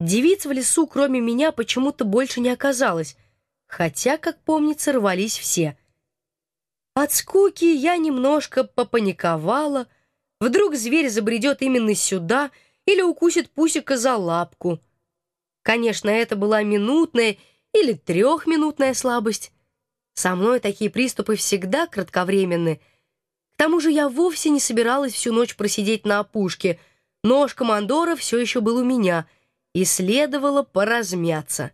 Девиц в лесу, кроме меня, почему-то больше не оказалось, хотя, как помнится, рвались все. От скуки я немножко попаниковала. Вдруг зверь забредет именно сюда или укусит Пусика за лапку. Конечно, это была минутная или трехминутная слабость. Со мной такие приступы всегда кратковременны. К тому же я вовсе не собиралась всю ночь просидеть на опушке. Нож командора все еще был у меня — и следовало поразмяться.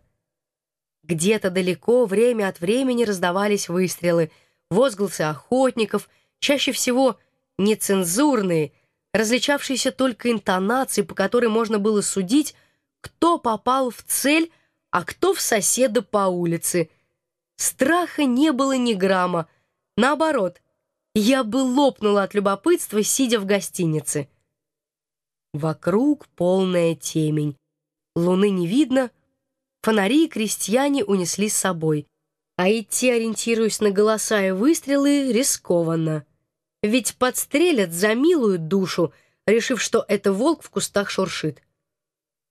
Где-то далеко время от времени раздавались выстрелы, возгласы охотников, чаще всего нецензурные, различавшиеся только интонацией, по которой можно было судить, кто попал в цель, а кто в соседа по улице. Страха не было ни грамма. Наоборот, я бы лопнула от любопытства, сидя в гостинице. Вокруг полная темень. Луны не видно, фонари крестьяне унесли с собой. А идти, ориентируясь на голоса и выстрелы, рискованно. Ведь подстрелят за милую душу, решив, что это волк в кустах шуршит.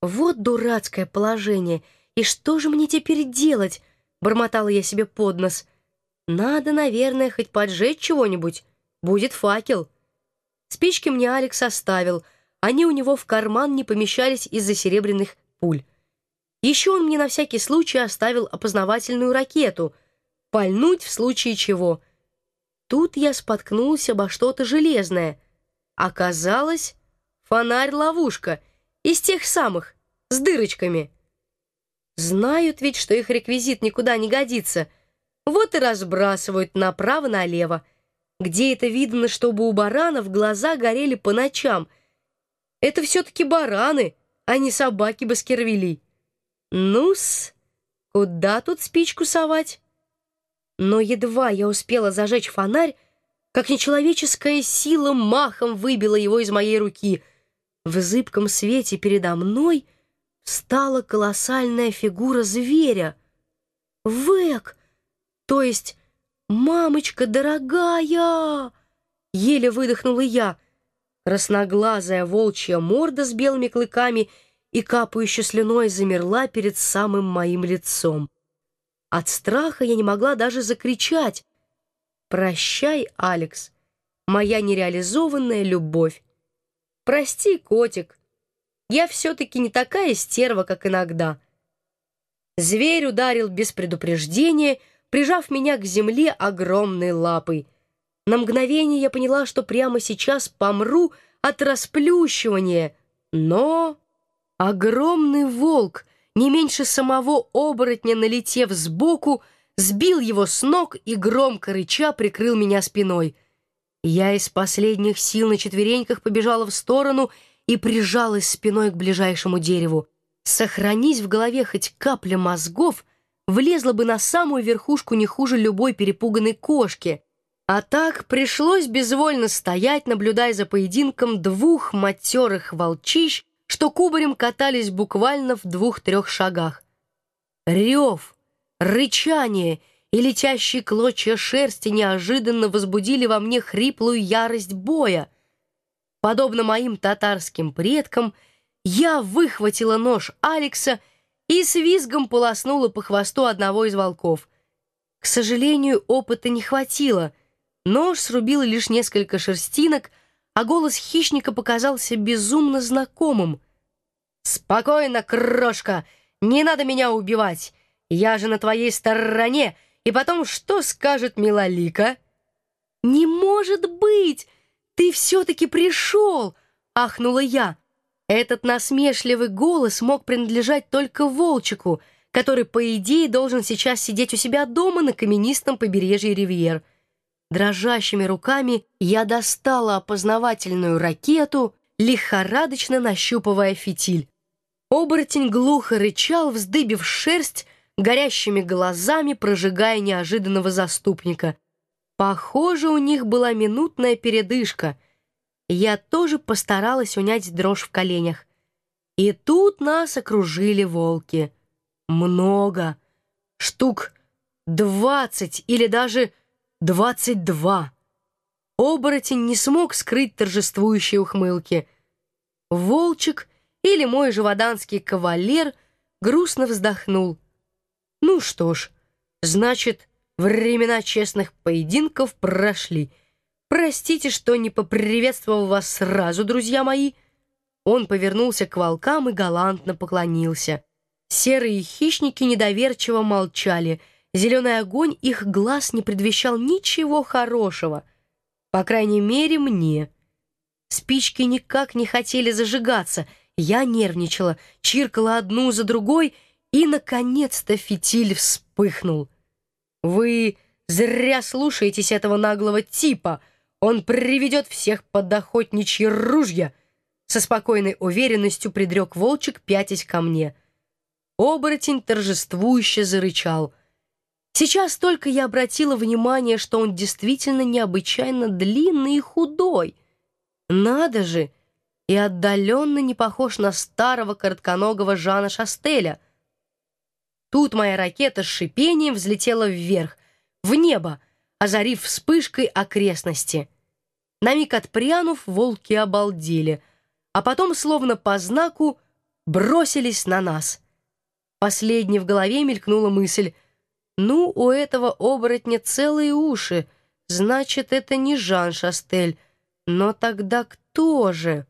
Вот дурацкое положение. И что же мне теперь делать? Бормотала я себе под нос. Надо, наверное, хоть поджечь чего-нибудь. Будет факел. Спички мне Алекс оставил. Они у него в карман не помещались из-за серебряных пуль. Еще он мне на всякий случай оставил опознавательную ракету. Пальнуть в случае чего. Тут я споткнулся обо что-то железное. Оказалось, фонарь-ловушка. Из тех самых, с дырочками. Знают ведь, что их реквизит никуда не годится. Вот и разбрасывают направо-налево. Где это видно, чтобы у баранов глаза горели по ночам? Это все-таки бараны — а не собаки Баскервилей. Ну-с, куда тут спичку совать? Но едва я успела зажечь фонарь, как нечеловеческая сила махом выбила его из моей руки. В зыбком свете передо мной стала колоссальная фигура зверя. Век, то есть «Мамочка дорогая!» Еле выдохнула я — Красноглазая волчья морда с белыми клыками и капающей слюной замерла перед самым моим лицом. От страха я не могла даже закричать. «Прощай, Алекс, моя нереализованная любовь. Прости, котик, я все-таки не такая стерва, как иногда». Зверь ударил без предупреждения, прижав меня к земле огромной лапой — на мгновение я поняла, что прямо сейчас помру от расплющивания, но огромный волк, не меньше самого оборотня, налетев сбоку, сбил его с ног и громко рыча прикрыл меня спиной. Я из последних сил на четвереньках побежала в сторону и прижалась спиной к ближайшему дереву. Сохранись в голове хоть капля мозгов, влезла бы на самую верхушку не хуже любой перепуганной кошки — а так пришлось безвольно стоять, наблюдая за поединком двух матерых волчищ, что кубарем катались буквально в двух-трех шагах. Рев, рычание и летящие клочья шерсти неожиданно возбудили во мне хриплую ярость боя. Подобно моим татарским предкам, я выхватила нож Алекса и с визгом полоснула по хвосту одного из волков. К сожалению, опыта не хватило — Нож срубил лишь несколько шерстинок, а голос хищника показался безумно знакомым. «Спокойно, крошка, не надо меня убивать. Я же на твоей стороне, и потом что скажет Милолика?» «Не может быть! Ты все-таки пришел!» — ахнула я. Этот насмешливый голос мог принадлежать только волчику, который, по идее, должен сейчас сидеть у себя дома на каменистом побережье Ривьер — Дрожащими руками я достала опознавательную ракету, лихорадочно нащупывая фитиль. Оборотень глухо рычал, вздыбив шерсть, горящими глазами прожигая неожиданного заступника. Похоже, у них была минутная передышка. Я тоже постаралась унять дрожь в коленях. И тут нас окружили волки. Много. Штук двадцать или даже Двадцать два! Оборотень не смог скрыть торжествующие ухмылки. Волчик или мой живоданский кавалер грустно вздохнул. Ну что ж, значит, времена честных поединков прошли. Простите, что не поприветствовал вас сразу, друзья мои. Он повернулся к волкам и галантно поклонился. Серые хищники недоверчиво молчали. Зеленый огонь их глаз не предвещал ничего хорошего. По крайней мере, мне. Спички никак не хотели зажигаться. Я нервничала, чиркала одну за другой, и, наконец-то, фитиль вспыхнул. «Вы зря слушаетесь этого наглого типа. Он приведет всех под охотничьи ружья!» Со спокойной уверенностью предрек волчик, пятясь ко мне. Оборотень торжествующе зарычал. Сейчас только я обратила внимание, что он действительно необычайно длинный и худой. Надо же! И отдаленно не похож на старого коротконогого Жана Шастеля. Тут моя ракета с шипением взлетела вверх, в небо, озарив вспышкой окрестности. На миг отпрянув, волки обалдели — а потом, словно по знаку, бросились на нас. Последней в голове мелькнула мысль. «Ну, у этого оборотня целые уши, значит, это не Жан Шастель. Но тогда кто же?»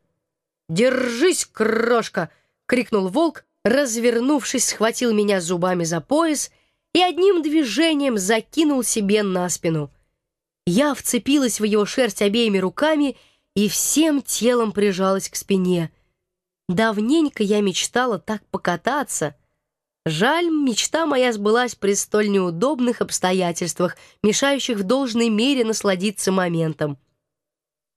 «Держись, крошка!» — крикнул волк, развернувшись, схватил меня зубами за пояс и одним движением закинул себе на спину. Я вцепилась в его шерсть обеими руками и всем телом прижалась к спине. Давненько я мечтала так покататься. Жаль, мечта моя сбылась при столь неудобных обстоятельствах, мешающих в должной мере насладиться моментом.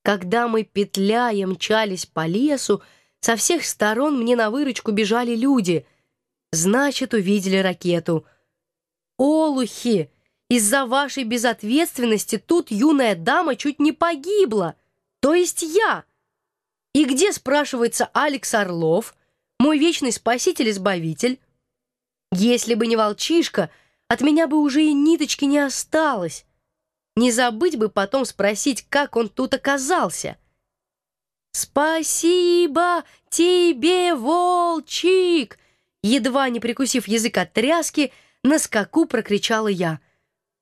Когда мы, петляя, мчались по лесу, со всех сторон мне на выручку бежали люди. Значит, увидели ракету. «Олухи! Из-за вашей безответственности тут юная дама чуть не погибла!» То есть я. И где, спрашивается, Алекс Орлов, мой вечный спаситель-избавитель? Если бы не волчишка, от меня бы уже и ниточки не осталось. Не забыть бы потом спросить, как он тут оказался. «Спасибо тебе, волчик!» Едва не прикусив язык от тряски, на скаку прокричала я.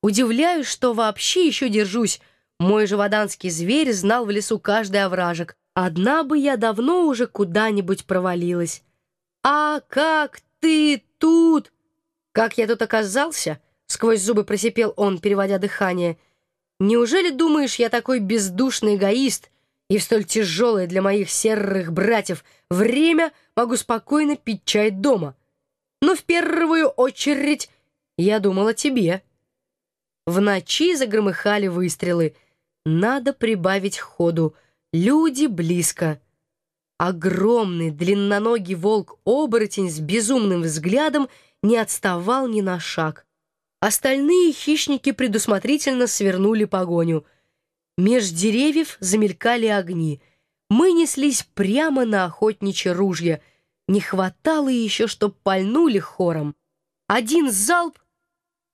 Удивляюсь, что вообще еще держусь, мой живоданский зверь знал в лесу каждый овражек. Одна бы я давно уже куда-нибудь провалилась. «А как ты тут?» «Как я тут оказался?» — сквозь зубы просипел он, переводя дыхание. «Неужели думаешь, я такой бездушный эгоист, и в столь тяжелое для моих серых братьев время могу спокойно пить чай дома? Но в первую очередь я думал о тебе». В ночи загромыхали выстрелы — надо прибавить ходу. Люди близко. Огромный длинноногий волк-оборотень с безумным взглядом не отставал ни на шаг. Остальные хищники предусмотрительно свернули погоню. Меж деревьев замелькали огни. Мы неслись прямо на охотничье ружье. Не хватало еще, чтоб пальнули хором. Один залп,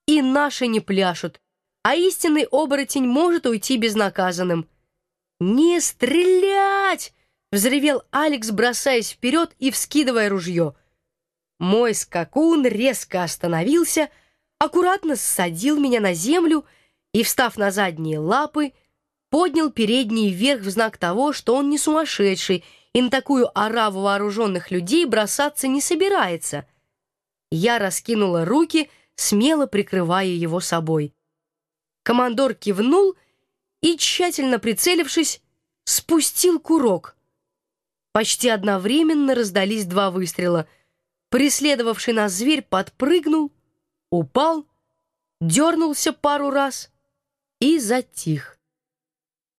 и наши не пляшут а истинный оборотень может уйти безнаказанным. «Не стрелять!» — взревел Алекс, бросаясь вперед и вскидывая ружье. Мой скакун резко остановился, аккуратно ссадил меня на землю и, встав на задние лапы, поднял передние вверх в знак того, что он не сумасшедший и на такую ораву вооруженных людей бросаться не собирается. Я раскинула руки, смело прикрывая его собой. Командор кивнул и, тщательно прицелившись, спустил курок. Почти одновременно раздались два выстрела. Преследовавший нас зверь подпрыгнул, упал, дернулся пару раз и затих.